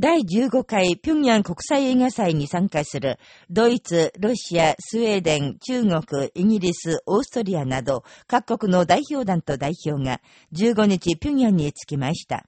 第15回平壌国際映画祭に参加するドイツ、ロシア、スウェーデン、中国、イギリス、オーストリアなど各国の代表団と代表が15日平壌に着きました。